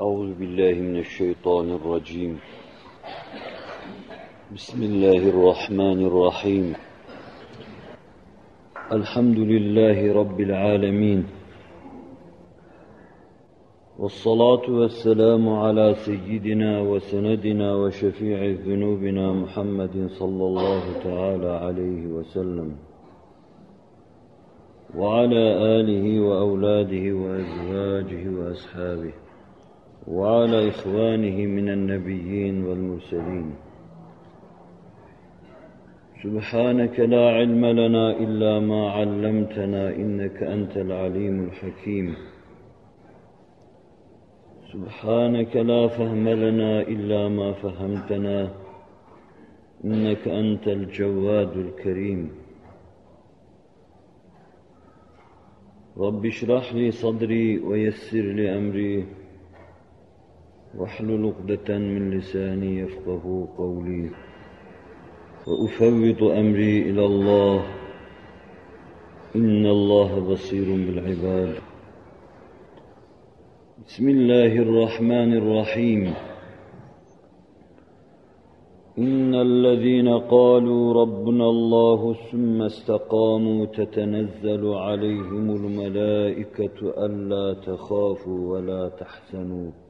أعوذ بالله من الشيطان الرجيم. بسم الله الرحمن الرحيم. الحمد لله رب العالمين. والصلاة والسلام على سيدنا وسندنا وشفيع ذنوبنا محمد صلى الله تعالى عليه وسلم. وعلى آله وأولاده وأزواجه وأصحابه. وعلى إخوانه من النبيين والمرسلين. سبحانك لا علم لنا إلا ما علمتنا إنك أنت العليم الحكيم. سبحانك لا فهم لنا إلا ما فهمتنا إنك أنت الجواد الكريم. رب اشرح لي صدري ويسر لي أمري. واحلل عقدة من لساني يفقه قولي. وأفوض أمري إلى الله. إن الله بصير بالعباد. بسم الله الرحمن الرحيم. إن الذين قالوا ربنا الله ثم استقاموا تتنزل عليهم الملائكة ألا تخافوا ولا تحزنوا.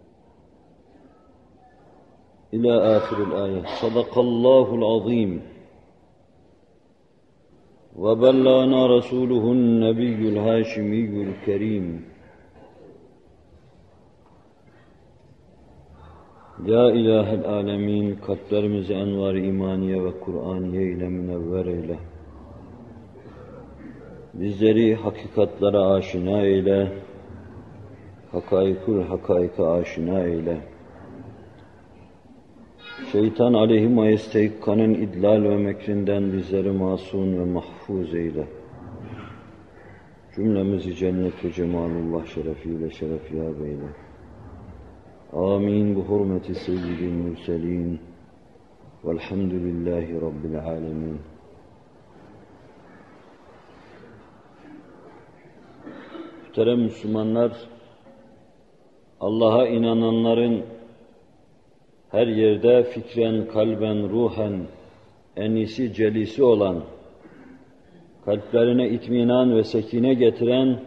إلى آخر الآية صدق الله العظيم وبلغنا رسوله النبي الهاشمي الكريم Ya İlahel Alemin, kalplerimizi envar imaniye ve Kur'aniye ile münevver eyle. Bizleri hakikatlara aşina eyle, hakaikul hakaika aşina eyle. Şeytan aleyhim ayesteykanın idlal ve mekrinden bizleri masum ve mahfuz eyle. Cümlemizi cennet-i cemalullah şerefiyle şerefiyab eyle. Amin bu hurmeti seyyidil mürselin. Velhamdülillahi Rabbil alemin. Muhterem Müslümanlar, Allah'a inananların her yerde fikren, kalben, ruhen en iyisi celisi olan, kalplerine itminan ve sekine getiren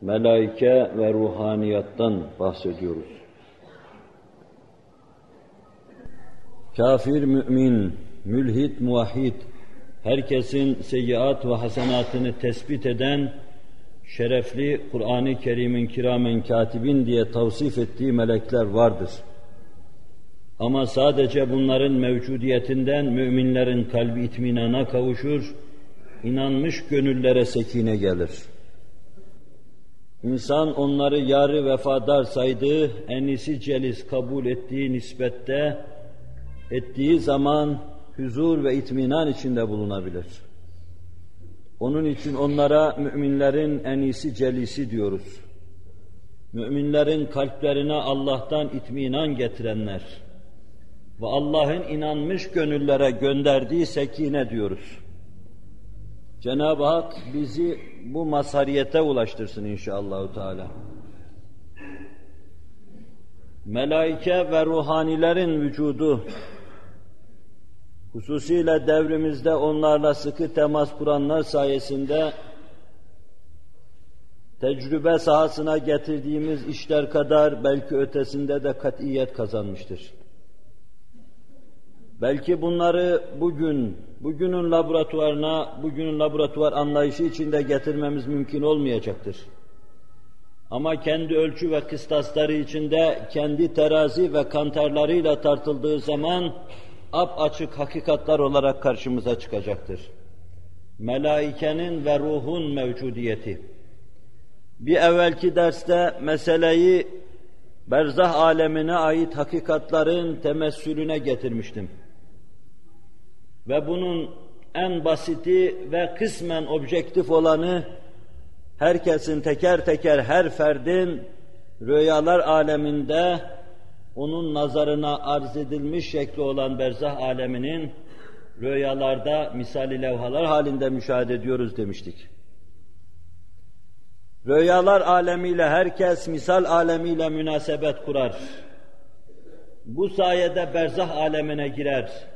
melaike ve ruhaniyattan bahsediyoruz. Kafir, mümin, mülhit, muvahhid, herkesin seyyiat ve hasenatını tespit eden, şerefli Kur'an-ı Kerim'in kiramen katibin diye tavsif ettiği melekler vardır. Ama sadece bunların mevcudiyetinden müminlerin kalbi itminana kavuşur, inanmış gönüllere sekine gelir. İnsan onları yarı vefadar saydığı, en iyisi celis kabul ettiği nispette, ettiği zaman huzur ve itminan içinde bulunabilir. Onun için onlara müminlerin en iyisi celisi diyoruz. Müminlerin kalplerine Allah'tan itminan getirenler ve Allah'ın inanmış gönüllere gönderdiği sekine diyoruz. Cenab-ı Hak bizi bu mazhariyete ulaştırsın inşallah Teala. Melaike ve ruhanilerin vücudu hususiyle devrimizde onlarla sıkı temas kuranlar sayesinde tecrübe sahasına getirdiğimiz işler kadar belki ötesinde de katiyet kazanmıştır. Belki bunları bugün, bugünün laboratuvarına, bugünün laboratuvar anlayışı içinde getirmemiz mümkün olmayacaktır. Ama kendi ölçü ve kıstasları içinde, kendi terazi ve kantarlarıyla tartıldığı zaman, ap açık hakikatlar olarak karşımıza çıkacaktır. Melaikenin ve ruhun mevcudiyeti. Bir evvelki derste meseleyi berzah alemine ait hakikatların temessülüne getirmiştim. Ve bunun en basiti ve kısmen objektif olanı herkesin teker teker her ferdin rüyalar aleminde onun nazarına arz edilmiş şekli olan berzah aleminin rüyalarda misali levhalar halinde müşahede ediyoruz demiştik. Rüyalar alemiyle herkes misal alemiyle münasebet kurar. Bu sayede berzah alemine girer.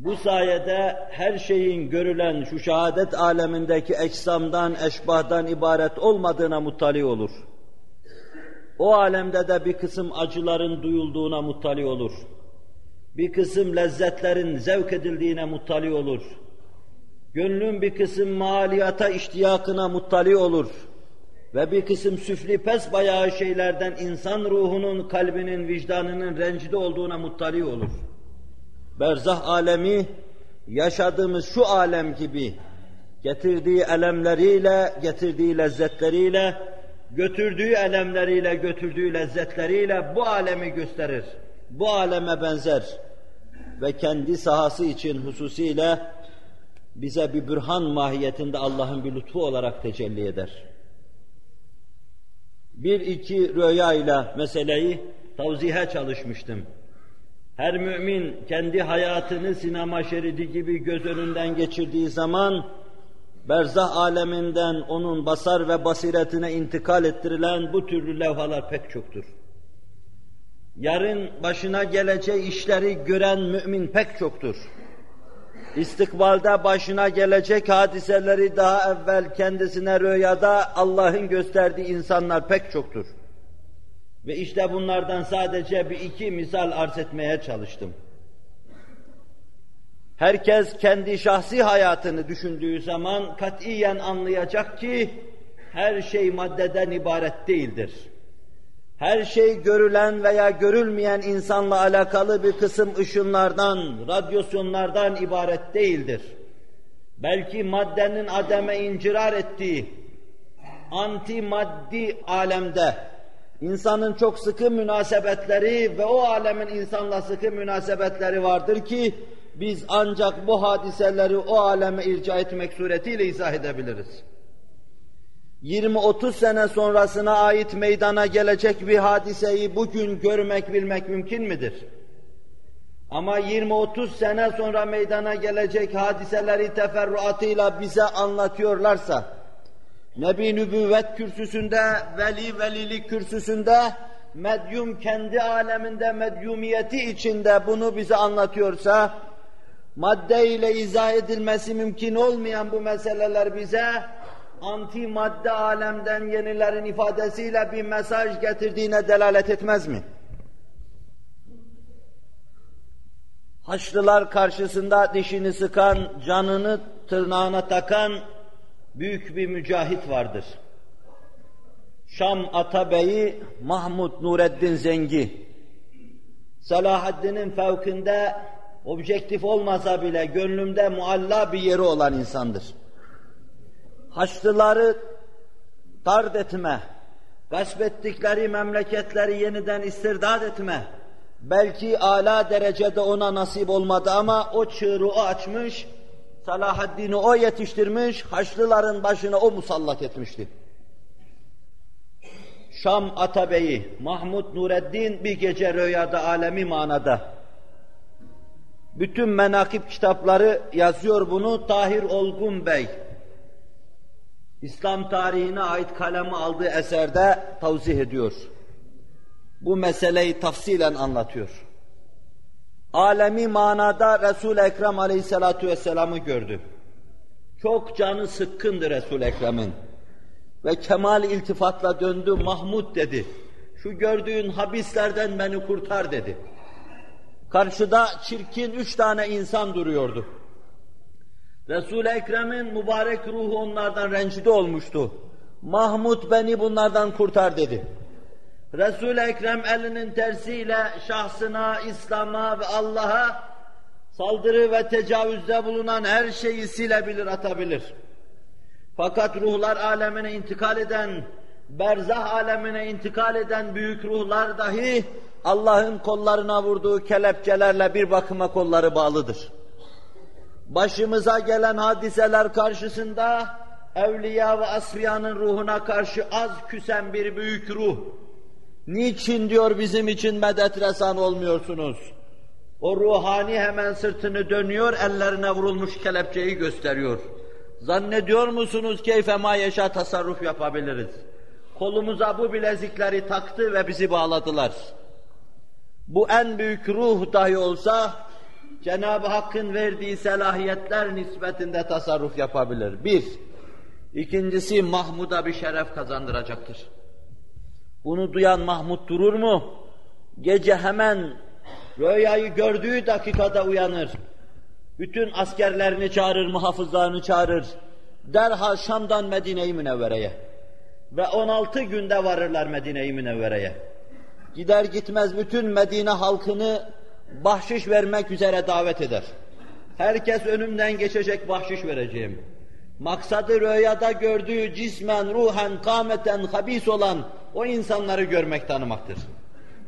Bu sayede her şeyin görülen şu şehadet alemindeki eksamdan, eşbahdan ibaret olmadığına muttali olur. O alemde de bir kısım acıların duyulduğuna muttali olur. Bir kısım lezzetlerin zevk edildiğine muttali olur. Gönlün bir kısım maliyata iştiyakına muttali olur. Ve bir kısım süfli pes bayağı şeylerden insan ruhunun, kalbinin, vicdanının rencide olduğuna muttali olur. Berzah alemi yaşadığımız şu alem gibi getirdiği elemleriyle, getirdiği lezzetleriyle, götürdüğü elemleriyle, götürdüğü lezzetleriyle bu alemi gösterir. Bu aleme benzer ve kendi sahası için hususiyle bize bir bürhan mahiyetinde Allah'ın bir lütfu olarak tecelli eder. Bir iki rüya ile meseleyi tavzihe çalışmıştım. Her mümin kendi hayatını sinema şeridi gibi göz önünden geçirdiği zaman berzah aleminden onun basar ve basiretine intikal ettirilen bu türlü levhalar pek çoktur. Yarın başına geleceği işleri gören mümin pek çoktur. İstikbalde başına gelecek hadiseleri daha evvel kendisine rüyada Allah'ın gösterdiği insanlar pek çoktur. Ve işte bunlardan sadece bir iki misal arz etmeye çalıştım. Herkes kendi şahsi hayatını düşündüğü zaman katiyen anlayacak ki her şey maddeden ibaret değildir. Her şey görülen veya görülmeyen insanla alakalı bir kısım ışınlardan, radyasyonlardan ibaret değildir. Belki maddenin ademe incirar ettiği anti maddi alemde insanın çok sıkı münasebetleri ve o alemin insanla sıkı münasebetleri vardır ki biz ancak bu hadiseleri o aleme irca etmek suretiyle izah edebiliriz. 20-30 sene sonrasına ait meydana gelecek bir hadiseyi bugün görmek, bilmek mümkün midir? Ama 20-30 sene sonra meydana gelecek hadiseleri teferruatıyla bize anlatıyorlarsa, Nebi nübüvvet kürsüsünde, veli velilik kürsüsünde, medyum kendi aleminde medyumiyeti içinde bunu bize anlatıyorsa, madde ile izah edilmesi mümkün olmayan bu meseleler bize, anti madde alemden yenilerin ifadesiyle bir mesaj getirdiğine delalet etmez mi? Haçlılar karşısında dişini sıkan, canını tırnağına takan büyük bir mücahit vardır. Şam Atabeyi Mahmud Nureddin Zengi. Salahaddin'in fevkinde objektif olmasa bile gönlümde mualla bir yeri olan insandır. Haçlıları tard etme, gasp ettikleri memleketleri yeniden istirdat etme, belki ala derecede ona nasip olmadı ama o çığırı açmış, Salahaddin'i o yetiştirmiş, Haçlıların başına o musallat etmişti. Şam Atabeyi, Mahmud Nureddin bir gece rüyada alemi manada. Bütün menakip kitapları yazıyor bunu Tahir Olgun Bey. İslam tarihine ait kalemi aldığı eserde tavzih ediyor. Bu meseleyi tafsilen anlatıyor. Alemi manada Resul-i Ekrem aleyhissalatu vesselam'ı gördü. Çok canı sıkkındı Resul-i Ekrem'in. Ve kemal iltifatla döndü, Mahmud dedi. Şu gördüğün habislerden beni kurtar dedi. Karşıda çirkin üç tane insan duruyordu. Resul-i Ekrem'in mübarek ruhu onlardan rencide olmuştu. Mahmud beni bunlardan kurtar dedi. Resul-i Ekrem elinin tersiyle şahsına, İslam'a ve Allah'a saldırı ve tecavüzde bulunan her şeyi silebilir, atabilir. Fakat ruhlar alemine intikal eden, berzah alemine intikal eden büyük ruhlar dahi Allah'ın kollarına vurduğu kelepçelerle bir bakıma kolları bağlıdır başımıza gelen hadiseler karşısında evliya ve asfiyanın ruhuna karşı az küsen bir büyük ruh. Niçin diyor bizim için medet resan olmuyorsunuz? O ruhani hemen sırtını dönüyor, ellerine vurulmuş kelepçeyi gösteriyor. Zannediyor musunuz keyfe ma yaşa tasarruf yapabiliriz? kolumuza bu bilezikleri taktı ve bizi bağladılar. Bu en büyük ruh dahi olsa Cenab-ı Hakk'ın verdiği selahiyetler nispetinde tasarruf yapabilir. Bir. İkincisi Mahmud'a bir şeref kazandıracaktır. Bunu duyan Mahmud durur mu? Gece hemen rüyayı gördüğü dakikada uyanır. Bütün askerlerini çağırır, muhafızlarını çağırır. Derhal Şam'dan Medine-i Münevvere'ye. Ve 16 günde varırlar Medine-i Münevvere'ye. Gider gitmez bütün Medine halkını bahşiş vermek üzere davet eder. Herkes önümden geçecek bahşiş vereceğim. Maksadı rüyada gördüğü cismen, ruhen, kâmeten, habis olan o insanları görmek tanımaktır.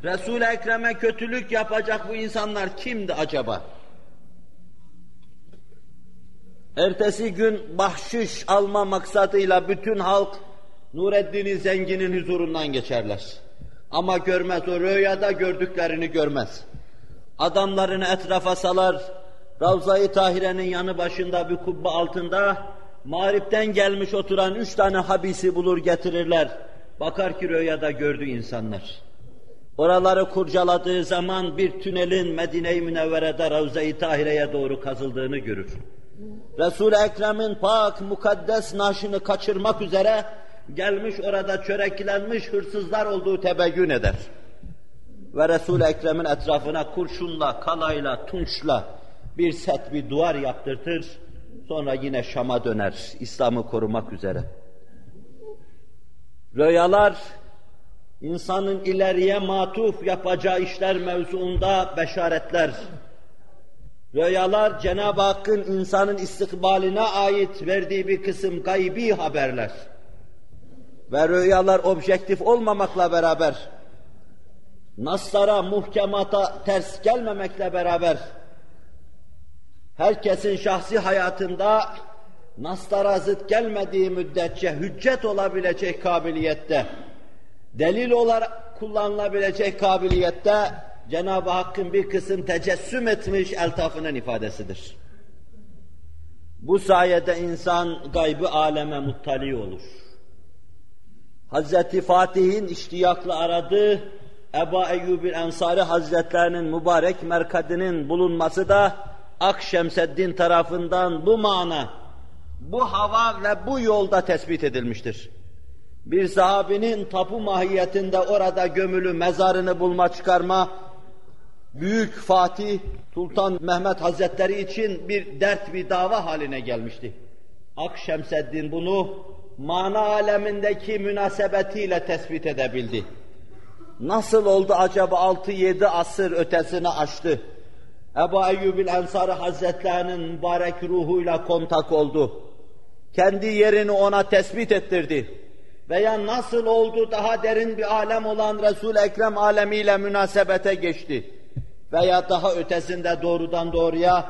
Resul-i Ekrem'e kötülük yapacak bu insanlar kimdi acaba? Ertesi gün bahşiş alma maksadıyla bütün halk Nureddin Zengin'in huzurundan geçerler. Ama görmez, o rüyada gördüklerini görmez. Adamlarını etrafa salar, Ravza-i Tahire'nin yanı başında bir kubbe altında mağripten gelmiş oturan üç tane habisi bulur getirirler. Bakar ki rüyada gördü insanlar. Oraları kurcaladığı zaman bir tünelin Medine-i Münevvere'de Ravza-i Tahire'ye doğru kazıldığını görür. Resul-i Ekrem'in pak mukaddes naşını kaçırmak üzere gelmiş orada çöreklenmiş hırsızlar olduğu tebeyyün eder. Ve Resul-i Ekrem'in etrafına kurşunla, kalayla, tunçla bir set bir duvar yaptırtır. Sonra yine Şam'a döner İslam'ı korumak üzere. Rüyalar insanın ileriye matuf yapacağı işler mevzuunda beşaretler. Rüyalar Cenab-ı Hakk'ın insanın istikbaline ait verdiği bir kısım gaybi haberler. Ve rüyalar objektif olmamakla beraber, naslara, muhkemata ters gelmemekle beraber, herkesin şahsi hayatında naslara zıt gelmediği müddetçe hüccet olabilecek kabiliyette, delil olarak kullanılabilecek kabiliyette Cenab-ı Hakk'ın bir kısım tecessüm etmiş eltafının ifadesidir. Bu sayede insan gaybı aleme muttali olur. Hazreti Fatih'in iştiyakla aradığı Ebu Eyyub Ensari Hazretlerinin mübarek merkadinin bulunması da Akşemseddin tarafından bu mana, bu hava ve bu yolda tespit edilmiştir. Bir sahabinin tapu mahiyetinde orada gömülü mezarını bulma çıkarma, Büyük Fatih Sultan Mehmet Hazretleri için bir dert, bir dava haline gelmişti. Akşemseddin bunu mana alemindeki münasebetiyle tespit edebildi. Nasıl oldu acaba 6-7 asır ötesini aştı? Ebu Eyyubil Ensari Hazretlerinin mübarek ruhuyla kontak oldu. Kendi yerini ona tespit ettirdi. Veya nasıl oldu daha derin bir alem olan Resul-i Ekrem alemiyle münasebete geçti. Veya daha ötesinde doğrudan doğruya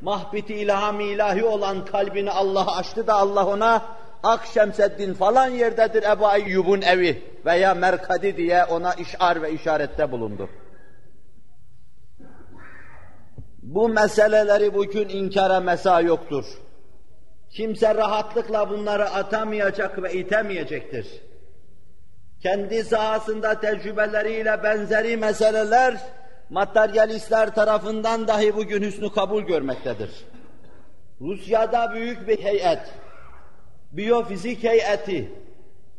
mahbiti ilham ilahi olan kalbini Allah açtı da Allah ona Akşemseddin falan yerdedir Ebu Eyyub'un evi veya merkadi diye ona işar ve işarette bulundu. Bu meseleleri bugün inkara mesa yoktur. Kimse rahatlıkla bunları atamayacak ve itemeyecektir. Kendi sahasında tecrübeleriyle benzeri meseleler materyalistler tarafından dahi bugün hüsnü kabul görmektedir. Rusya'da büyük bir heyet, biyofizik heyeti,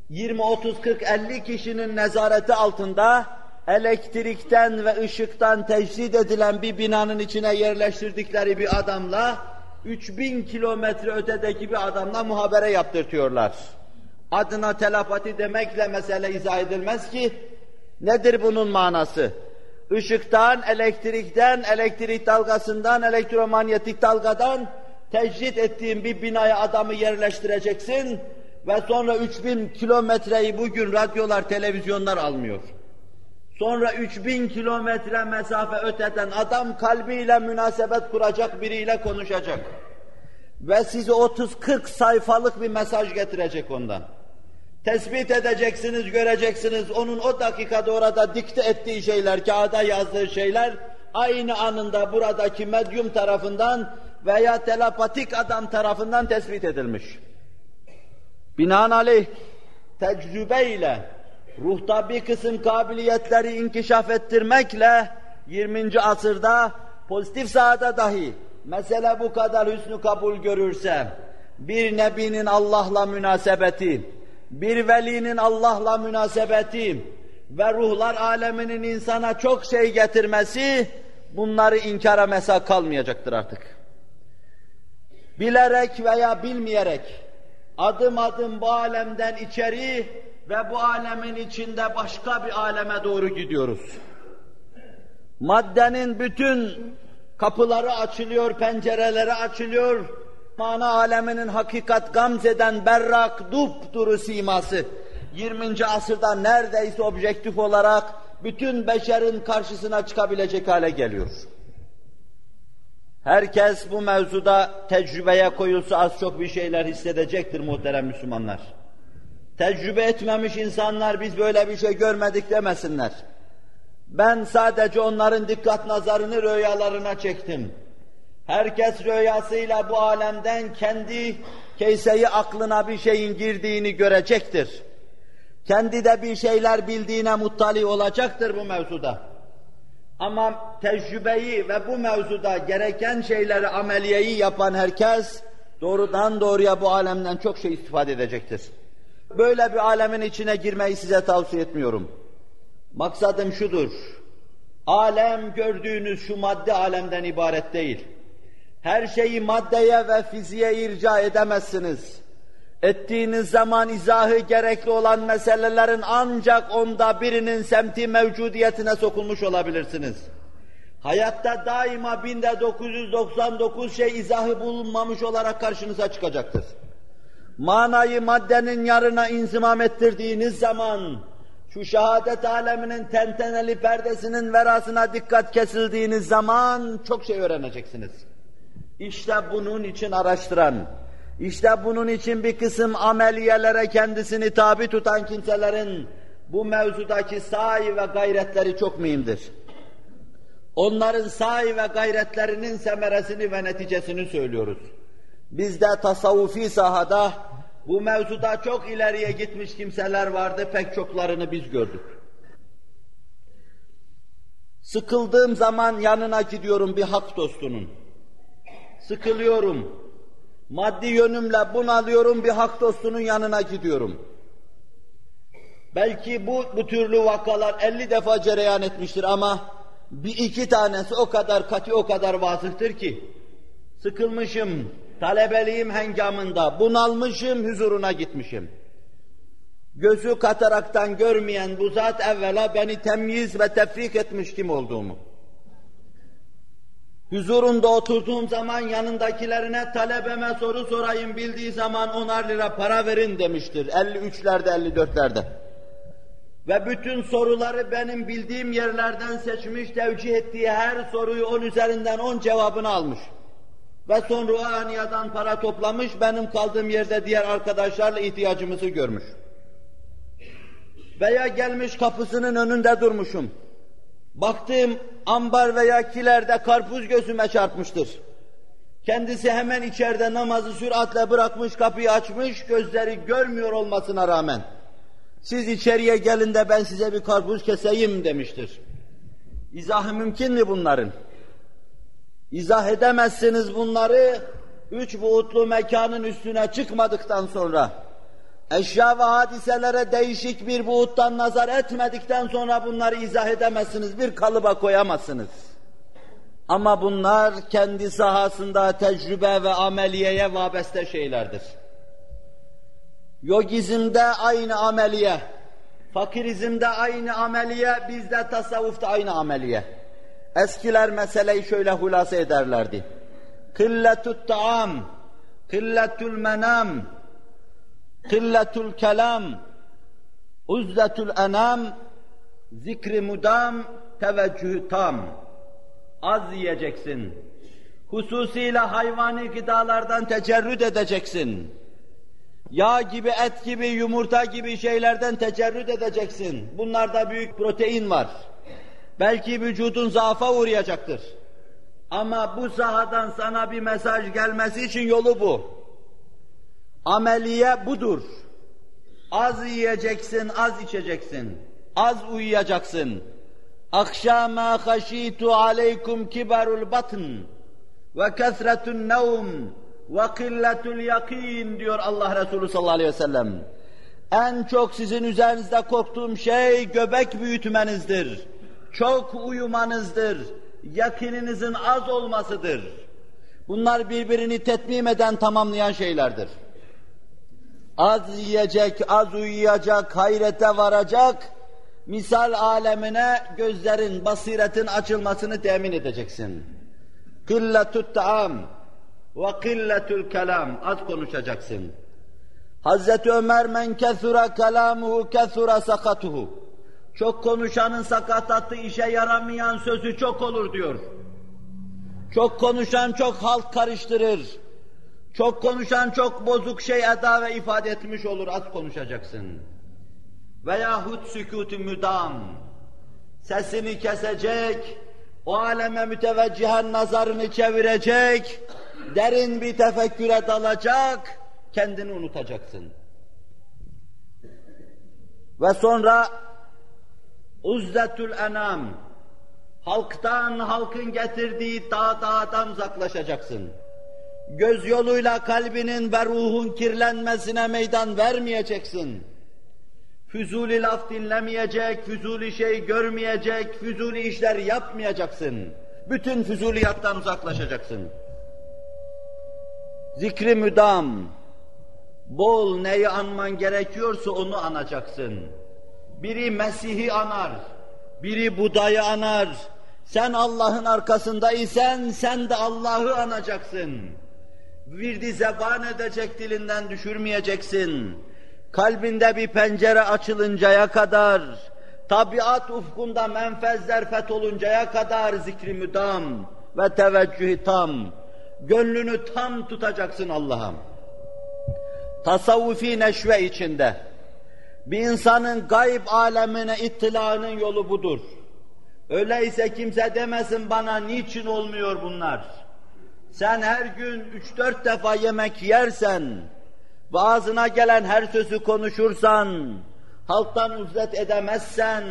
20, 30, 40, 50 kişinin nezareti altında elektrikten ve ışıktan tecrid edilen bir binanın içine yerleştirdikleri bir adamla 3000 kilometre ötedeki bir adamla muhabere yaptırtıyorlar. Adına telepati demekle mesele izah edilmez ki, nedir bunun manası? Işıktan, elektrikten, elektrik dalgasından, elektromanyetik dalgadan tecrit ettiğin bir binaya adamı yerleştireceksin ve sonra 3000 kilometreyi bugün radyolar, televizyonlar almıyor. Sonra 3000 kilometre mesafe öteden adam kalbiyle münasebet kuracak, biriyle konuşacak. Ve size 30-40 sayfalık bir mesaj getirecek ondan. Tespit edeceksiniz, göreceksiniz onun o dakikada orada dikte ettiği şeyler, kağıda yazdığı şeyler aynı anında buradaki medyum tarafından veya telepatik adam tarafından tespit edilmiş. Binaenaleyh tecrübeyle, ruhta bir kısım kabiliyetleri inkişaf ettirmekle 20. asırda pozitif sahada dahi mesele bu kadar hüsnü kabul görürse, bir nebinin Allah'la münasebeti, bir velinin Allah'la münasebeti ve ruhlar aleminin insana çok şey getirmesi, bunları inkara mesak kalmayacaktır artık. Bilerek veya bilmeyerek, adım adım bu alemden içeri ve bu alemin içinde başka bir aleme doğru gidiyoruz. Maddenin bütün kapıları açılıyor, pencereleri açılıyor. Mana aleminin hakikat gamzeden berrak, dupduru siması 20. asırda neredeyse objektif olarak bütün beşerin karşısına çıkabilecek hale geliyor. Herkes bu mevzuda tecrübeye koyulsa az çok bir şeyler hissedecektir muhterem Müslümanlar. Tecrübe etmemiş insanlar biz böyle bir şey görmedik demesinler. Ben sadece onların dikkat nazarını rüyalarına çektim. Herkes rüyasıyla bu alemden kendi keyseyi aklına bir şeyin girdiğini görecektir. Kendi de bir şeyler bildiğine muttali olacaktır bu mevzuda. Ama tecrübeyi ve bu mevzuda gereken şeyleri, ameliyeyi yapan herkes doğrudan doğruya bu alemden çok şey istifade edecektir. Böyle bir alemin içine girmeyi size tavsiye etmiyorum. Maksadım şudur. Alem gördüğünüz şu madde alemden ibaret değil. Her şeyi maddeye ve fiziğe irca edemezsiniz. Ettiğiniz zaman izahı gerekli olan meselelerin ancak onda birinin semti mevcudiyetine sokulmuş olabilirsiniz. Hayatta daima binde 999 şey izahı bulunmamış olarak karşınıza çıkacaktır. Manayı maddenin yarına inzimam ettirdiğiniz zaman, şu şehadet aleminin tenteneli perdesinin verasına dikkat kesildiğiniz zaman çok şey öğreneceksiniz. İşte bunun için araştıran, işte bunun için bir kısım ameliyelere kendisini tabi tutan kimselerin bu mevzudaki sahi ve gayretleri çok mühimdir. Onların sahi ve gayretlerinin semeresini ve neticesini söylüyoruz. Biz de tasavvufi sahada bu mevzuda çok ileriye gitmiş kimseler vardı, pek çoklarını biz gördük. Sıkıldığım zaman yanına gidiyorum bir hak dostunun. Sıkılıyorum. Maddi yönümle bunalıyorum, bir hak dostunun yanına gidiyorum. Belki bu, bu türlü vakalar 50 defa cereyan etmiştir ama bir iki tanesi o kadar katı, o kadar vazıhtır ki sıkılmışım, talebeliğim hengamında, bunalmışım, huzuruna gitmişim. Gözü kataraktan görmeyen bu zat evvela beni temyiz ve tefrik etmiş kim olduğumu. Huzurunda oturduğum zaman yanındakilerine talebeme soru sorayım bildiği zaman onar lira para verin demiştir. 53'lerde 54'lerde. Ve bütün soruları benim bildiğim yerlerden seçmiş, tevcih ettiği her soruyu on üzerinden on cevabını almış. Ve sonra o aniyadan para toplamış, benim kaldığım yerde diğer arkadaşlarla ihtiyacımızı görmüş. Veya gelmiş kapısının önünde durmuşum. Baktığım ambar veya kilerde karpuz gözüme çarpmıştır. Kendisi hemen içeride namazı süratle bırakmış, kapıyı açmış, gözleri görmüyor olmasına rağmen. Siz içeriye gelin de ben size bir karpuz keseyim demiştir. İzahı mümkün mü bunların? İzah edemezsiniz bunları, üç buğutlu mekanın üstüne çıkmadıktan sonra, eşya ve hadiselere değişik bir buğuttan nazar etmedikten sonra bunları izah edemezsiniz, bir kalıba koyamazsınız. Ama bunlar kendi sahasında tecrübe ve ameliyeye vabeste şeylerdir. Yogizmde aynı ameliye, fakirizmde aynı ameliye, bizde tasavvufta aynı ameliye. Eskiler meseleyi şöyle hulasa ederlerdi. Kılletut taam, kılletul menam, kılletul kelam, uzletul enam, zikri mudam, teveccühü tam. Az yiyeceksin. Hususiyle hayvani gıdalardan tecerrüt edeceksin. Yağ gibi, et gibi, yumurta gibi şeylerden tecerrüt edeceksin. Bunlarda büyük protein var. Belki vücudun zaafa uğrayacaktır. Ama bu sahadan sana bir mesaj gelmesi için yolu bu. Ameliye budur. Az yiyeceksin, az içeceksin. Az uyuyacaksın. Akşama haşitu aleykum kibarul batn ve kesretun nevm ve killetul yakin diyor Allah Resulü sallallahu aleyhi ve sellem. En çok sizin üzerinizde korktuğum şey göbek büyütmenizdir. Çok uyumanızdır. Yakininizin az olmasıdır. Bunlar birbirini tetmim eden, tamamlayan şeylerdir. Az yiyecek, az uyuyacak, hayrete varacak, misal alemine gözlerin, basiretin açılmasını temin edeceksin. Kılletut ta'am ve kılletul kelam, az konuşacaksın. Hazreti Ömer men kesura kelamuhu kesura sakatuhu. Çok konuşanın sakatatı işe yaramayan sözü çok olur diyor. Çok konuşan çok halk karıştırır. Çok konuşan çok bozuk şey eda ve ifade etmiş olur, az konuşacaksın. Veyahut sükût-ü müdam, sesini kesecek, o aleme müteveccihen nazarını çevirecek, derin bir tefekküre dalacak, kendini unutacaksın. Ve sonra uzzetül enam, halktan, halkın getirdiği dağ dağdan uzaklaşacaksın. Göz yoluyla kalbinin ve ruhun kirlenmesine meydan vermeyeceksin. Füzuli laf dinlemeyecek, füzuli şey görmeyecek, füzuli işler yapmayacaksın. Bütün füzuliyattan uzaklaşacaksın. Zikri müdam, bol neyi anman gerekiyorsa onu anacaksın. Biri Mesih'i anar, biri Buda'yı anar. Sen Allah'ın arkasındaysan sen de Allah'ı anacaksın. Virdi zeban edecek dilinden düşürmeyeceksin. Kalbinde bir pencere açılıncaya kadar, tabiat ufkunda menfezler fetholuncaya kadar zikri müdam ve teveccühü tam, gönlünü tam tutacaksın Allah'a. Tasavvufi neşve içinde, bir insanın gayb alemine ittilanın yolu budur. Öyleyse kimse demesin bana niçin olmuyor bunlar. Sen her gün üç dört defa yemek yersen ve ağzına gelen her sözü konuşursan, halktan uzlet edemezsen,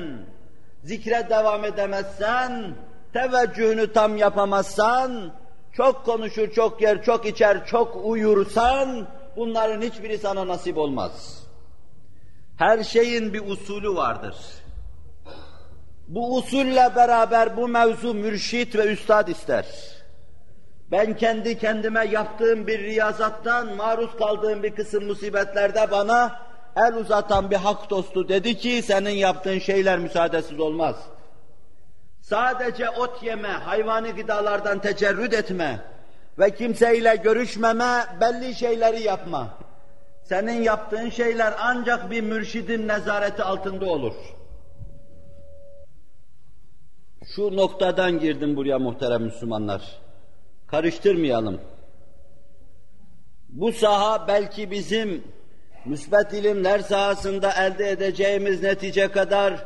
zikre devam edemezsen, teveccühünü tam yapamazsan, çok konuşur, çok yer, çok içer, çok uyursan, bunların hiçbiri sana nasip olmaz. Her şeyin bir usulü vardır. Bu usulle beraber bu mevzu mürşit ve üstad ister. Ben kendi kendime yaptığım bir riyazattan maruz kaldığım bir kısım musibetlerde bana el uzatan bir hak dostu dedi ki senin yaptığın şeyler müsaadesiz olmaz. Sadece ot yeme, hayvani gıdalardan tecerrüt etme ve kimseyle görüşmeme, belli şeyleri yapma. Senin yaptığın şeyler ancak bir mürşidin nezareti altında olur. Şu noktadan girdim buraya muhterem Müslümanlar. Karıştırmayalım. Bu saha belki bizim müsbet ilimler sahasında elde edeceğimiz netice kadar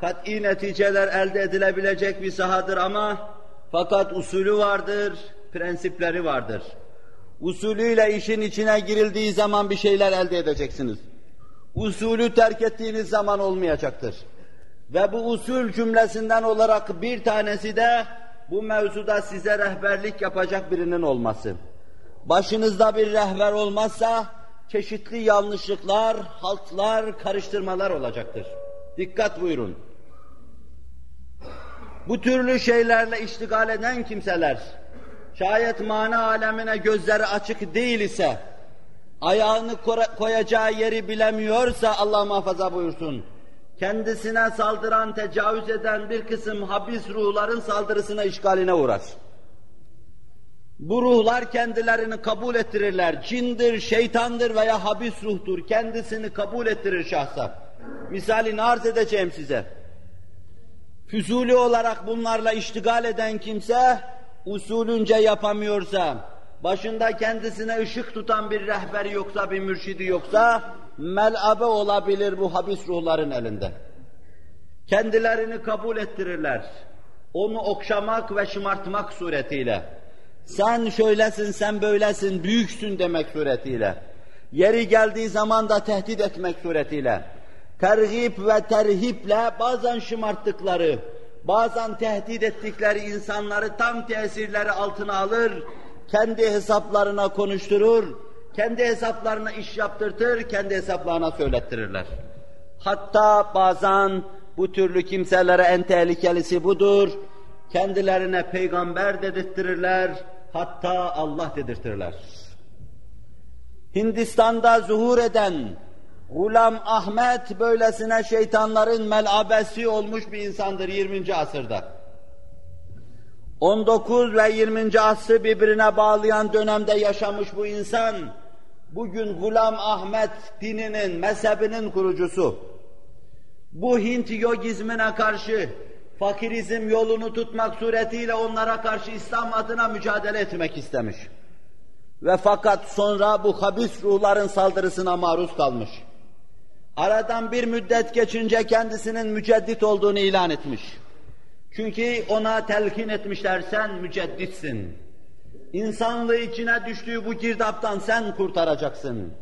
kat'i neticeler elde edilebilecek bir sahadır ama fakat usulü vardır, prensipleri vardır. Usulüyle işin içine girildiği zaman bir şeyler elde edeceksiniz. Usulü terk ettiğiniz zaman olmayacaktır. Ve bu usul cümlesinden olarak bir tanesi de bu mevzuda size rehberlik yapacak birinin olması. Başınızda bir rehber olmazsa çeşitli yanlışlıklar, haltlar, karıştırmalar olacaktır. Dikkat buyurun. Bu türlü şeylerle iştigal eden kimseler, şayet mana alemine gözleri açık değil ise, ayağını koyacağı yeri bilemiyorsa Allah muhafaza buyursun, kendisine saldıran, tecavüz eden bir kısım habis ruhların saldırısına, işgaline uğrar. Bu ruhlar kendilerini kabul ettirirler. Cindir, şeytandır veya habis ruhtur. Kendisini kabul ettirir şahsa. Misalini arz edeceğim size. Füzuli olarak bunlarla iştigal eden kimse, usulünce yapamıyorsa, başında kendisine ışık tutan bir rehberi yoksa, bir mürşidi yoksa, melabe olabilir bu habis ruhların elinde. Kendilerini kabul ettirirler. Onu okşamak ve şımartmak suretiyle. Sen şöylesin, sen böylesin, büyüksün demek suretiyle. yeri geldiği zaman da tehdit etmek suretiyle, tergip ve terhiple bazen şımarttıkları, bazen tehdit ettikleri insanları tam tesirleri altına alır, kendi hesaplarına konuşturur, kendi hesaplarına iş yaptırtır, kendi hesaplarına söylettirirler. Hatta bazen bu türlü kimselere en tehlikelisi budur, kendilerine peygamber dedirttirirler, hatta Allah dedirtirler. Hindistan'da zuhur eden Gulam Ahmet böylesine şeytanların melabesi olmuş bir insandır 20. asırda. 19 ve 20. asrı birbirine bağlayan dönemde yaşamış bu insan, bugün Gulam Ahmet dininin, mezhebinin kurucusu. Bu Hint yogizmine karşı fakirizm yolunu tutmak suretiyle onlara karşı İslam adına mücadele etmek istemiş. Ve fakat sonra bu habis ruhların saldırısına maruz kalmış. Aradan bir müddet geçince kendisinin müceddit olduğunu ilan etmiş. Çünkü ona telkin etmişler sen mücedditsin. İnsanlığı içine düştüğü bu girdaptan sen kurtaracaksın.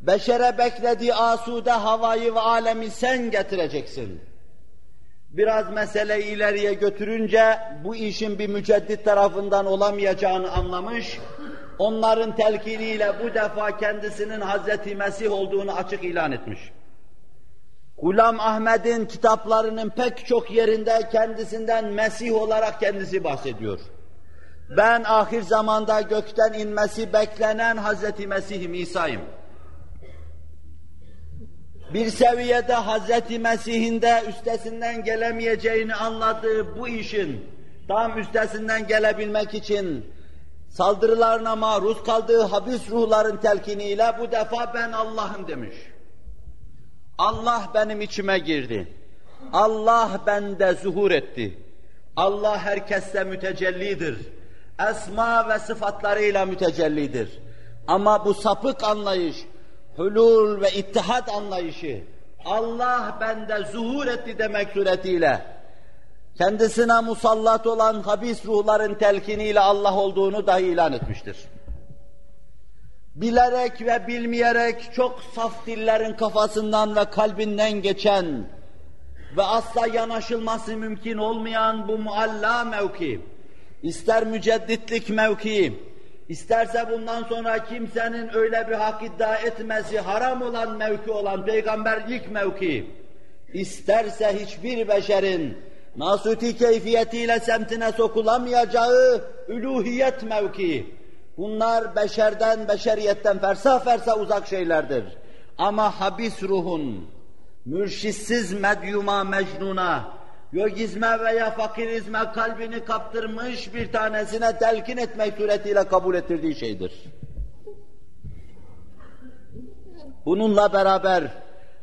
Beşere beklediği asude havayı ve alemi sen getireceksin. Biraz meseleyi ileriye götürünce bu işin bir müceddit tarafından olamayacağını anlamış, onların telkiniyle bu defa kendisinin Hazreti Mesih olduğunu açık ilan etmiş. Gulam Ahmet'in kitaplarının pek çok yerinde kendisinden Mesih olarak kendisi bahsediyor. Ben ahir zamanda gökten inmesi beklenen Hazreti Mesih'im, İsa'yım. Bir seviyede Hazreti Mesih'in de üstesinden gelemeyeceğini anladığı bu işin tam üstesinden gelebilmek için saldırılarına maruz kaldığı habis ruhların telkiniyle bu defa ben Allah'ım demiş. Allah benim içime girdi. Allah bende zuhur etti. Allah herkeste mütecellidir. Esma ve sıfatlarıyla mütecellidir. Ama bu sapık anlayış, hulul ve ittihat anlayışı, Allah bende zuhur etti demek suretiyle, kendisine musallat olan habis ruhların telkiniyle Allah olduğunu dahi ilan etmiştir bilerek ve bilmeyerek çok saf dillerin kafasından ve kalbinden geçen ve asla yanaşılması mümkün olmayan bu mualla mevki, ister mücedditlik mevki, isterse bundan sonra kimsenin öyle bir hak iddia etmesi haram olan mevki olan peygamberlik mevki, isterse hiçbir beşerin nasuti keyfiyetiyle semtine sokulamayacağı üluhiyet mevki, Bunlar beşerden, beşeriyetten fersah fersah uzak şeylerdir. Ama habis ruhun, mürşitsiz medyuma, mecnuna, yogizme veya fakirizme kalbini kaptırmış bir tanesine telkin etmek suretiyle kabul ettirdiği şeydir. Bununla beraber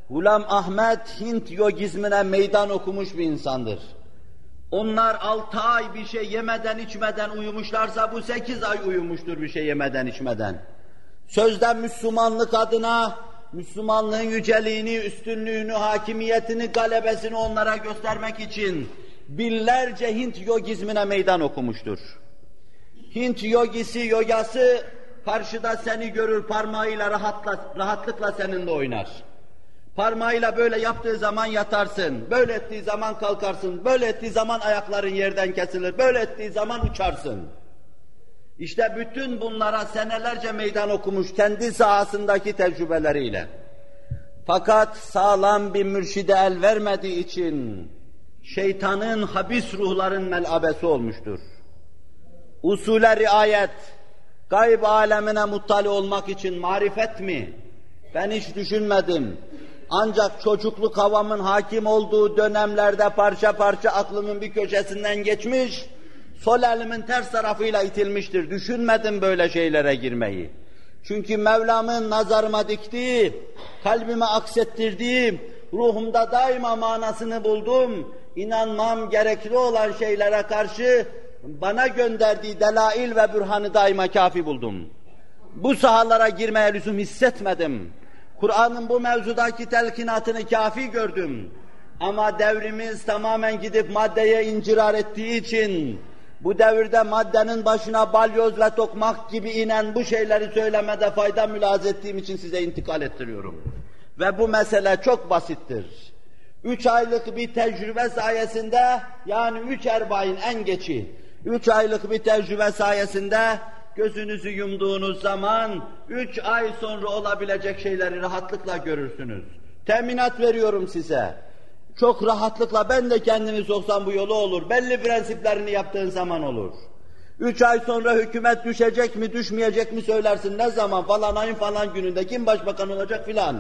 Gulam Ahmet Hint yogizmine meydan okumuş bir insandır. Onlar altı ay bir şey yemeden içmeden uyumuşlarsa bu sekiz ay uyumuştur bir şey yemeden içmeden. Sözde Müslümanlık adına Müslümanlığın yüceliğini, üstünlüğünü, hakimiyetini, galebesini onlara göstermek için binlerce Hint yogizmine meydan okumuştur. Hint yogisi, yogası karşıda seni görür parmağıyla rahatla, rahatlıkla seninle oynar. Parmağıyla böyle yaptığı zaman yatarsın, böyle ettiği zaman kalkarsın, böyle ettiği zaman ayakların yerden kesilir, böyle ettiği zaman uçarsın. İşte bütün bunlara senelerce meydan okumuş kendi sahasındaki tecrübeleriyle. Fakat sağlam bir mürşide el vermediği için şeytanın habis ruhların melabesi olmuştur. Usule riayet, gayb alemine muttali olmak için marifet mi? Ben hiç düşünmedim. Ancak çocukluk havamın hakim olduğu dönemlerde parça parça aklımın bir köşesinden geçmiş, sol elimin ters tarafıyla itilmiştir. Düşünmedim böyle şeylere girmeyi. Çünkü Mevlam'ın nazarıma diktiği, kalbime aksettirdiği, ruhumda daima manasını buldum. İnanmam gerekli olan şeylere karşı bana gönderdiği delail ve bürhanı daima kafi buldum. Bu sahalara girmeye lüzum hissetmedim. Kur'an'ın bu mevzudaki telkinatını kafi gördüm. Ama devrimiz tamamen gidip maddeye incirar ettiği için bu devirde maddenin başına balyoz ve tokmak gibi inen bu şeyleri söylemede fayda mülaz ettiğim için size intikal ettiriyorum. Ve bu mesele çok basittir. Üç aylık bir tecrübe sayesinde, yani üç erbain en geçi, üç aylık bir tecrübe sayesinde gözünüzü yumduğunuz zaman üç ay sonra olabilecek şeyleri rahatlıkla görürsünüz. Teminat veriyorum size. Çok rahatlıkla ben de kendimi soksam bu yolu olur. Belli prensiplerini yaptığın zaman olur. Üç ay sonra hükümet düşecek mi düşmeyecek mi söylersin ne zaman falan ayın falan gününde kim başbakan olacak filan.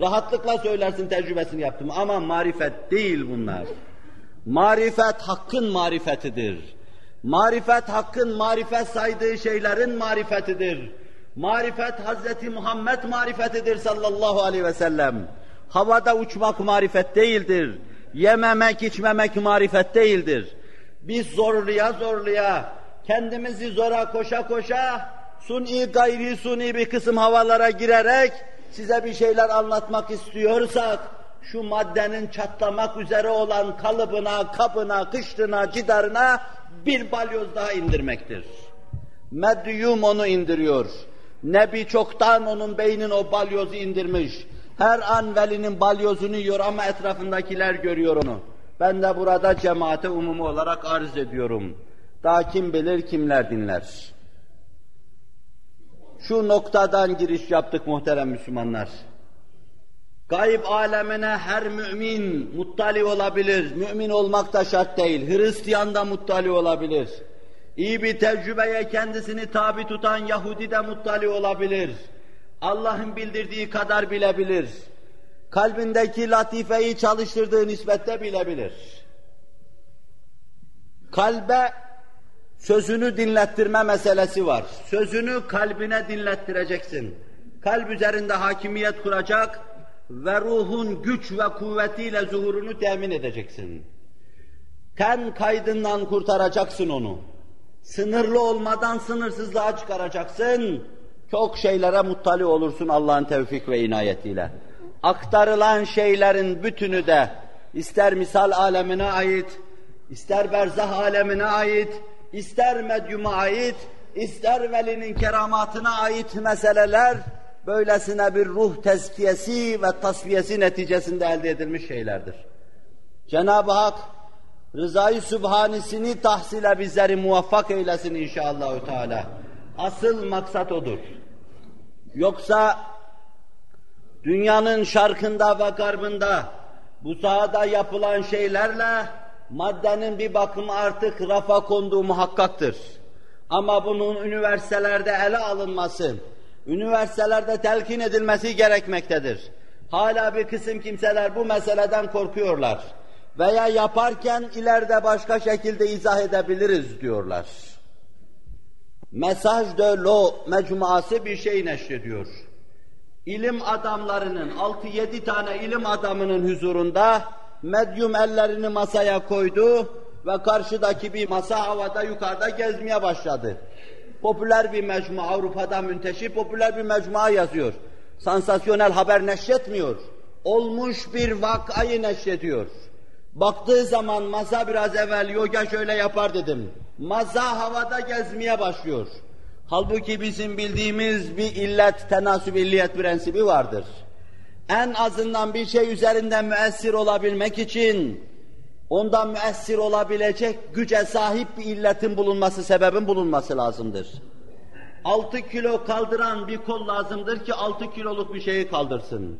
Rahatlıkla söylersin tecrübesini yaptım ama marifet değil bunlar. Marifet hakkın marifetidir. Marifet hakkın marifet saydığı şeylerin marifetidir. Marifet Hazreti Muhammed marifetidir sallallahu aleyhi ve sellem. Havada uçmak marifet değildir. Yememek, içmemek marifet değildir. Biz zorluya zorluya, kendimizi zora koşa koşa, suni gayri suni bir kısım havalara girerek size bir şeyler anlatmak istiyorsak, şu maddenin çatlamak üzere olan kalıbına, kabına, kıştına, cidarına bir balyoz daha indirmektir. Medyum onu indiriyor. Nebi çoktan onun beynin o balyozu indirmiş. Her an velinin balyozunu yiyor ama etrafındakiler görüyor onu. Ben de burada cemaate umumu olarak arz ediyorum. Daha kim bilir kimler dinler. Şu noktadan giriş yaptık muhterem Müslümanlar. Gayb alemine her mümin muttali olabilir. Mümin olmak da şart değil. Hristiyan da muttali olabilir. İyi bir tecrübeye kendisini tabi tutan Yahudi de muttali olabilir. Allah'ın bildirdiği kadar bilebilir. Kalbindeki latifeyi çalıştırdığı nispette bilebilir. Kalbe sözünü dinlettirme meselesi var. Sözünü kalbine dinlettireceksin. Kalp üzerinde hakimiyet kuracak ve ruhun güç ve kuvvetiyle zuhurunu temin edeceksin. Ten kaydından kurtaracaksın onu. Sınırlı olmadan sınırsızlığa çıkaracaksın. Çok şeylere muttali olursun Allah'ın tevfik ve inayetiyle. Aktarılan şeylerin bütünü de ister misal alemine ait, ister berzah alemine ait, ister medyuma ait, ister velinin keramatına ait meseleler, böylesine bir ruh tezkiyesi ve tasfiyesi neticesinde elde edilmiş şeylerdir. Cenab-ı Hak rızayı sübhanisini tahsile bizleri muvaffak eylesin inşallah. Teala. Asıl maksat odur. Yoksa dünyanın şarkında ve garbında bu sahada yapılan şeylerle maddenin bir bakımı artık rafa konduğu muhakkaktır. Ama bunun üniversitelerde ele alınması, üniversitelerde telkin edilmesi gerekmektedir. Hala bir kısım kimseler bu meseleden korkuyorlar. Veya yaparken ileride başka şekilde izah edebiliriz diyorlar. Mesaj de Lo mecmuası bir şey neşrediyor. İlim adamlarının, 6-7 tane ilim adamının huzurunda medyum ellerini masaya koydu ve karşıdaki bir masa havada yukarıda gezmeye başladı. Popüler bir mecmua, Avrupa'da münteşir popüler bir mecmua yazıyor. Sansasyonel haber neşretmiyor. Olmuş bir vakayı neşrediyor. Baktığı zaman masa biraz evvel yoga şöyle yapar dedim. Masa havada gezmeye başlıyor. Halbuki bizim bildiğimiz bir illet, tenasüb illiyet prensibi vardır. En azından bir şey üzerinde müessir olabilmek için ondan müessir olabilecek güce sahip bir illetin bulunması, sebebin bulunması lazımdır. Altı kilo kaldıran bir kol lazımdır ki altı kiloluk bir şeyi kaldırsın.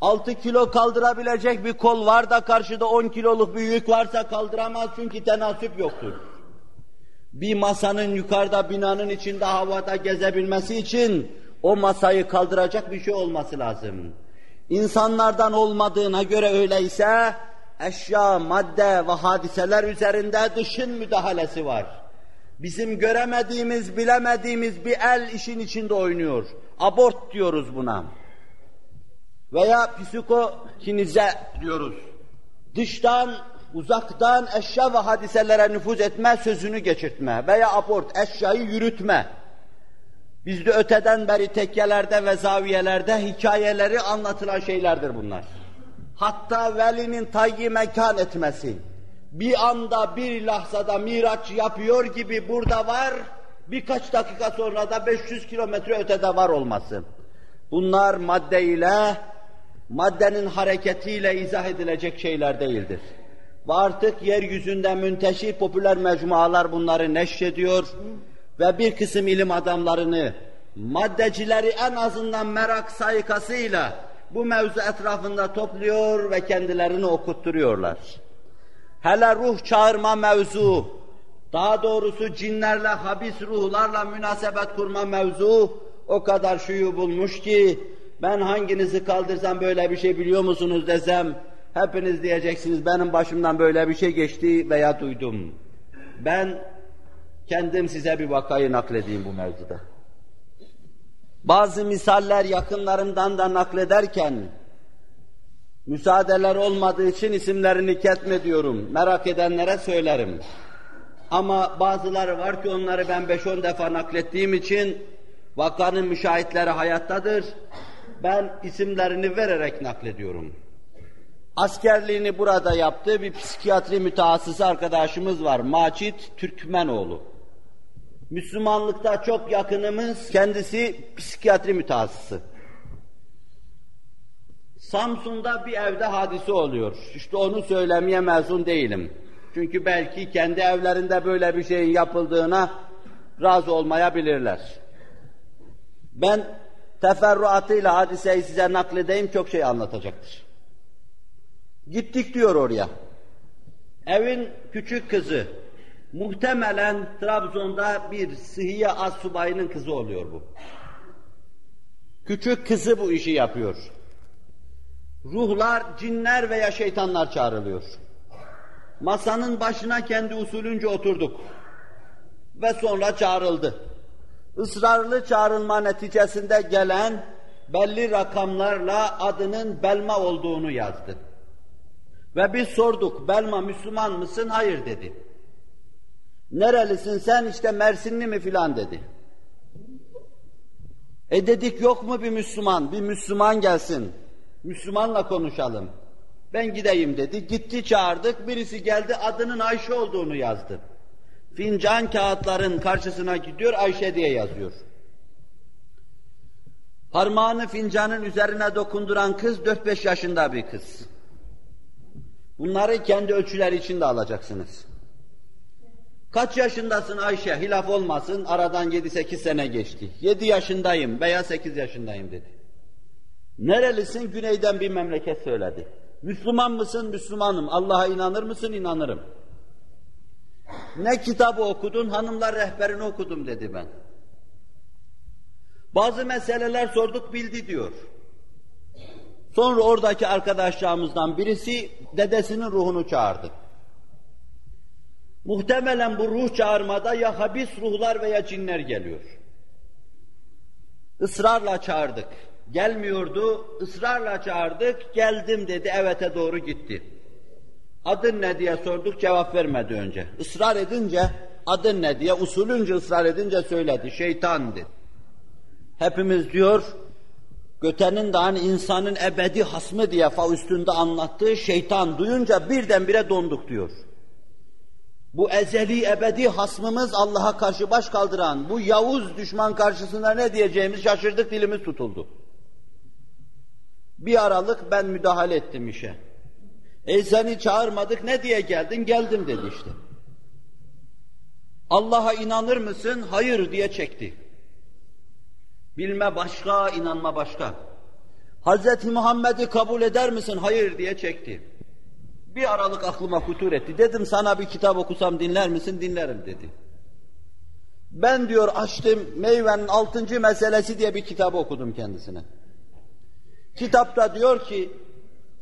Altı kilo kaldırabilecek bir kol var da karşıda on kiloluk bir yük varsa kaldıramaz çünkü tenasüp yoktur. Bir masanın yukarıda binanın içinde havada gezebilmesi için o masayı kaldıracak bir şey olması lazım. İnsanlardan olmadığına göre öyleyse eşya, madde ve hadiseler üzerinde dışın müdahalesi var. Bizim göremediğimiz, bilemediğimiz bir el işin içinde oynuyor. Abort diyoruz buna. Veya psikokinize diyoruz. Dıştan, uzaktan eşya ve hadiselere nüfuz etme, sözünü geçirtme veya abort, eşyayı yürütme. Bizde öteden beri tekkelerde ve zaviyelerde hikayeleri anlatılan şeylerdir bunlar. Hatta velinin tayyi mekan etmesi, bir anda bir lahzada miraç yapıyor gibi burada var, birkaç dakika sonra da 500 kilometre ötede var olması. Bunlar madde ile, maddenin hareketiyle izah edilecek şeyler değildir. Ve artık yeryüzünde münteşir popüler mecmualar bunları neşrediyor ve bir kısım ilim adamlarını, maddecileri en azından merak sayıkasıyla bu mevzu etrafında topluyor ve kendilerini okutturuyorlar. Hele ruh çağırma mevzu, daha doğrusu cinlerle, habis ruhlarla münasebet kurma mevzu o kadar şuyu bulmuş ki ben hanginizi kaldırsam böyle bir şey biliyor musunuz desem hepiniz diyeceksiniz benim başımdan böyle bir şey geçti veya duydum. Ben kendim size bir vakayı nakledeyim bu mevzuda. Bazı misaller yakınlarımdan da naklederken müsaadeler olmadığı için isimlerini ketmediyorum. Merak edenlere söylerim. Ama bazıları var ki onları ben 5-10 defa naklettiğim için vakanın müşahitleri hayattadır. Ben isimlerini vererek naklediyorum. Askerliğini burada yaptığı bir psikiyatri mütehassısı arkadaşımız var. Macit Türkmenoğlu. Müslümanlıkta çok yakınımız, kendisi psikiyatri mütehassısı. Samsun'da bir evde hadise oluyor. İşte onu söylemeye mezun değilim. Çünkü belki kendi evlerinde böyle bir şeyin yapıldığına razı olmayabilirler. Ben teferruatıyla hadiseyi size nakledeyim çok şey anlatacaktır. Gittik diyor oraya. Evin küçük kızı, muhtemelen Trabzon'da bir sıhhiye az subayının kızı oluyor bu. Küçük kızı bu işi yapıyor. Ruhlar, cinler veya şeytanlar çağrılıyor. Masanın başına kendi usulünce oturduk. Ve sonra çağrıldı. Israrlı çağrılma neticesinde gelen belli rakamlarla adının Belma olduğunu yazdı. Ve biz sorduk, Belma Müslüman mısın? Hayır dedi. Nerelisin sen? İşte Mersinli mi filan dedi. E dedik yok mu bir Müslüman? Bir Müslüman gelsin. Müslümanla konuşalım. Ben gideyim dedi. Gitti çağırdık. Birisi geldi adının Ayşe olduğunu yazdı. Fincan kağıtların karşısına gidiyor Ayşe diye yazıyor. Parmağını fincanın üzerine dokunduran kız 4-5 yaşında bir kız. Bunları kendi ölçüler içinde alacaksınız. Kaç yaşındasın Ayşe? Hilaf olmasın. Aradan 7-8 sene geçti. 7 yaşındayım veya 8 yaşındayım dedi. Nerelisin? Güneyden bir memleket söyledi. Müslüman mısın? Müslümanım. Allah'a inanır mısın? İnanırım. Ne kitabı okudun? Hanımlar rehberini okudum dedi ben. Bazı meseleler sorduk bildi diyor. Sonra oradaki arkadaşlarımızdan birisi dedesinin ruhunu çağırdı. Muhtemelen bu ruh çağırmada ya habis ruhlar veya cinler geliyor. Israrla çağırdık. Gelmiyordu, ısrarla çağırdık, geldim dedi, evete doğru gitti. Adın ne diye sorduk, cevap vermedi önce. Israr edince, adın ne diye, usulünce ısrar edince söyledi, şeytan dedi. Hepimiz diyor, Göte'nin de hani insanın ebedi hasmı diye Faust'unda anlattığı şeytan duyunca birdenbire donduk diyor. Bu ezeli ebedi hasmımız Allah'a karşı baş kaldıran bu Yavuz düşman karşısında ne diyeceğimiz şaşırdık dilimiz tutuldu. Bir aralık ben müdahale ettim işe. E seni çağırmadık ne diye geldin? Geldim dedi işte. Allah'a inanır mısın? Hayır diye çekti. Bilme başka, inanma başka. Hz. Muhammed'i kabul eder misin? Hayır diye çekti. Bir aralık aklıma kutur etti. Dedim sana bir kitap okusam dinler misin? Dinlerim dedi. Ben diyor açtım meyvenin altıncı meselesi diye bir kitap okudum kendisine. Kitapta diyor ki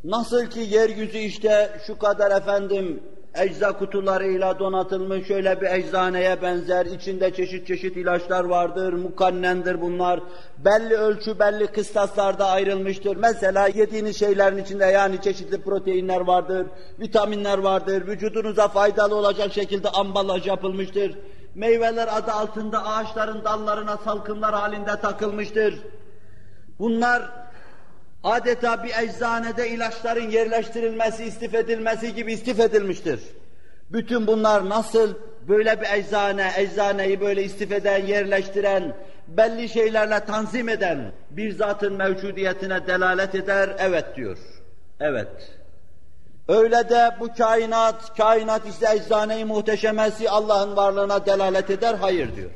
nasıl ki yeryüzü işte şu kadar efendim ecza kutularıyla donatılmış şöyle bir eczaneye benzer, içinde çeşit çeşit ilaçlar vardır, mukannendir bunlar, belli ölçü, belli kıstaslarda ayrılmıştır. Mesela yediğiniz şeylerin içinde yani çeşitli proteinler vardır, vitaminler vardır, vücudunuza faydalı olacak şekilde ambalaj yapılmıştır. Meyveler adı altında ağaçların dallarına salkımlar halinde takılmıştır. Bunlar adeta bir eczanede ilaçların yerleştirilmesi, istif edilmesi gibi istif edilmiştir. Bütün bunlar nasıl böyle bir eczane, eczaneyi böyle istifeden, yerleştiren, belli şeylerle tanzim eden bir zatın mevcudiyetine delalet eder? Evet diyor. Evet. Öyle de bu kainat, kainat işte eczane-i muhteşemesi Allah'ın varlığına delalet eder? Hayır diyor.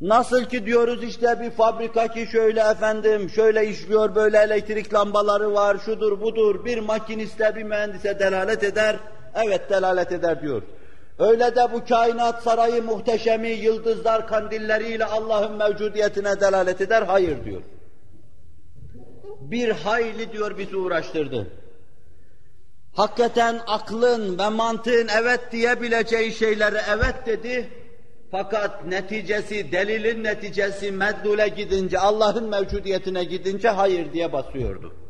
Nasıl ki diyoruz işte bir fabrika ki şöyle efendim, şöyle işliyor, böyle elektrik lambaları var, şudur budur, bir makiniste, bir mühendise delalet eder, evet delalet eder diyor. Öyle de bu kainat sarayı muhteşemi, yıldızlar, kandilleriyle Allah'ın mevcudiyetine delalet eder, hayır diyor. Bir hayli diyor bizi uğraştırdı. Hakikaten aklın ve mantığın evet diyebileceği şeyleri evet dedi, fakat neticesi, delilin neticesi meddule gidince, Allah'ın mevcudiyetine gidince hayır diye basıyordu.